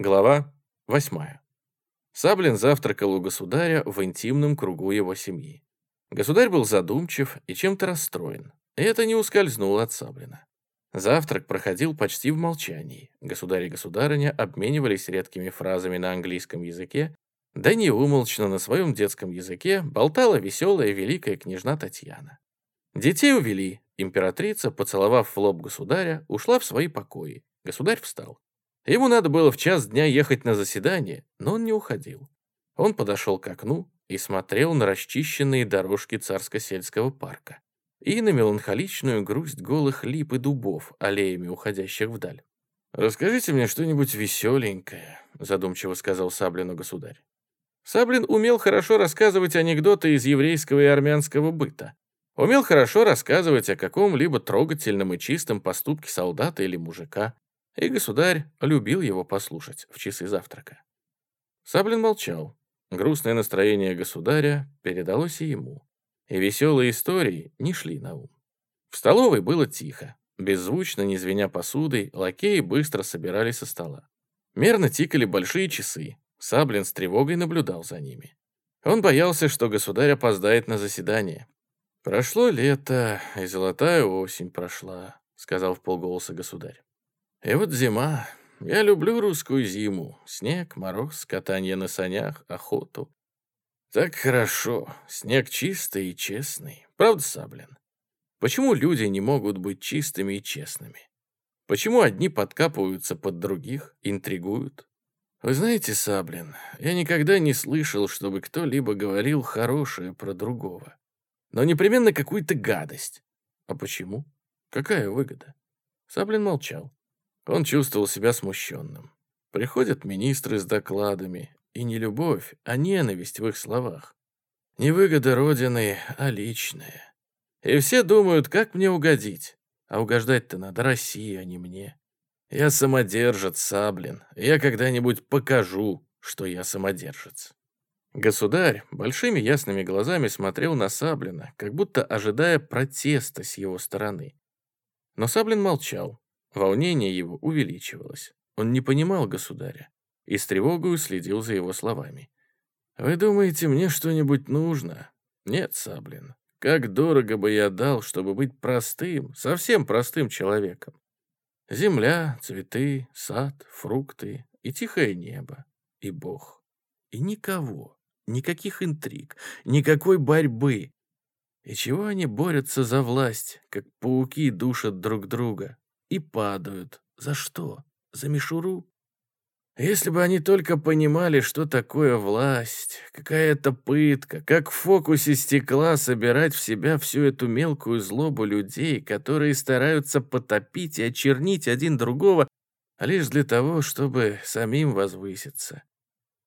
Глава 8. Саблин завтракал у государя в интимном кругу его семьи. Государь был задумчив и чем-то расстроен, и это не ускользнуло от Саблина. Завтрак проходил почти в молчании. Государь и государыня обменивались редкими фразами на английском языке, да неумолчно на своем детском языке болтала веселая великая княжна Татьяна. Детей увели. Императрица, поцеловав в лоб государя, ушла в свои покои. Государь встал. Ему надо было в час дня ехать на заседание, но он не уходил. Он подошел к окну и смотрел на расчищенные дорожки царско-сельского парка и на меланхоличную грусть голых лип и дубов, аллеями уходящих вдаль. «Расскажите мне что-нибудь веселенькое», — задумчиво сказал Саблину государь. Саблин умел хорошо рассказывать анекдоты из еврейского и армянского быта. Умел хорошо рассказывать о каком-либо трогательном и чистом поступке солдата или мужика и государь любил его послушать в часы завтрака. Саблин молчал. Грустное настроение государя передалось и ему, и веселые истории не шли на ум. В столовой было тихо. Беззвучно, не звеня посудой, лакеи быстро собирались со стола. Мерно тикали большие часы. Саблин с тревогой наблюдал за ними. Он боялся, что государь опоздает на заседание. «Прошло лето, и золотая осень прошла», — сказал в полголоса государь. И вот зима. Я люблю русскую зиму. Снег, мороз, катание на санях, охоту. Так хорошо. Снег чистый и честный. Правда, Саблин? Почему люди не могут быть чистыми и честными? Почему одни подкапываются под других, интригуют? Вы знаете, Саблин, я никогда не слышал, чтобы кто-либо говорил хорошее про другого. Но непременно какую-то гадость. А почему? Какая выгода? Саблин молчал. Он чувствовал себя смущенным. Приходят министры с докладами, и не любовь, а ненависть в их словах. Не выгода Родины, а личная. И все думают, как мне угодить. А угождать-то надо России, а не мне. Я самодержец, Саблин. Я когда-нибудь покажу, что я самодержец. Государь большими ясными глазами смотрел на Саблина, как будто ожидая протеста с его стороны. Но Саблин молчал, Волнение его увеличивалось. Он не понимал государя и с тревогой следил за его словами. «Вы думаете, мне что-нибудь нужно? Нет, Саблин. Как дорого бы я дал, чтобы быть простым, совсем простым человеком. Земля, цветы, сад, фрукты и тихое небо, и Бог. И никого, никаких интриг, никакой борьбы. И чего они борются за власть, как пауки душат друг друга, и падают. За что? За мишуру? Если бы они только понимали, что такое власть, какая это пытка, как в фокусе стекла собирать в себя всю эту мелкую злобу людей, которые стараются потопить и очернить один другого, лишь для того, чтобы самим возвыситься.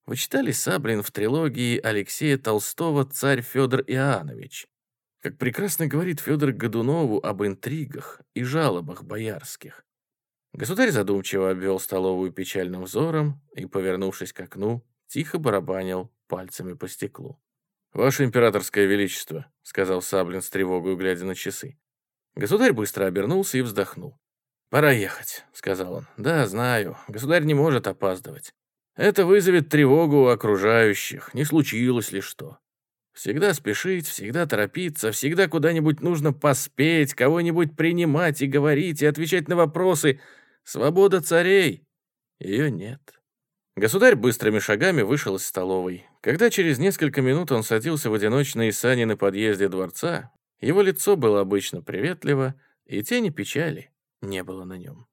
Вы читали Саблин в трилогии Алексея Толстого «Царь Федор Иоаннович»? Как прекрасно говорит Федор Годунову об интригах и жалобах боярских. Государь задумчиво обвел столовую печальным взором и, повернувшись к окну, тихо барабанил пальцами по стеклу. «Ваше императорское величество», — сказал Саблин с тревогой, глядя на часы. Государь быстро обернулся и вздохнул. «Пора ехать», — сказал он. «Да, знаю. Государь не может опаздывать. Это вызовет тревогу у окружающих. Не случилось ли что? Всегда спешить, всегда торопиться, всегда куда-нибудь нужно поспеть, кого-нибудь принимать и говорить, и отвечать на вопросы. Свобода царей. Ее нет. Государь быстрыми шагами вышел из столовой. Когда через несколько минут он садился в одиночные сани на подъезде дворца, его лицо было обычно приветливо, и тени печали не было на нем.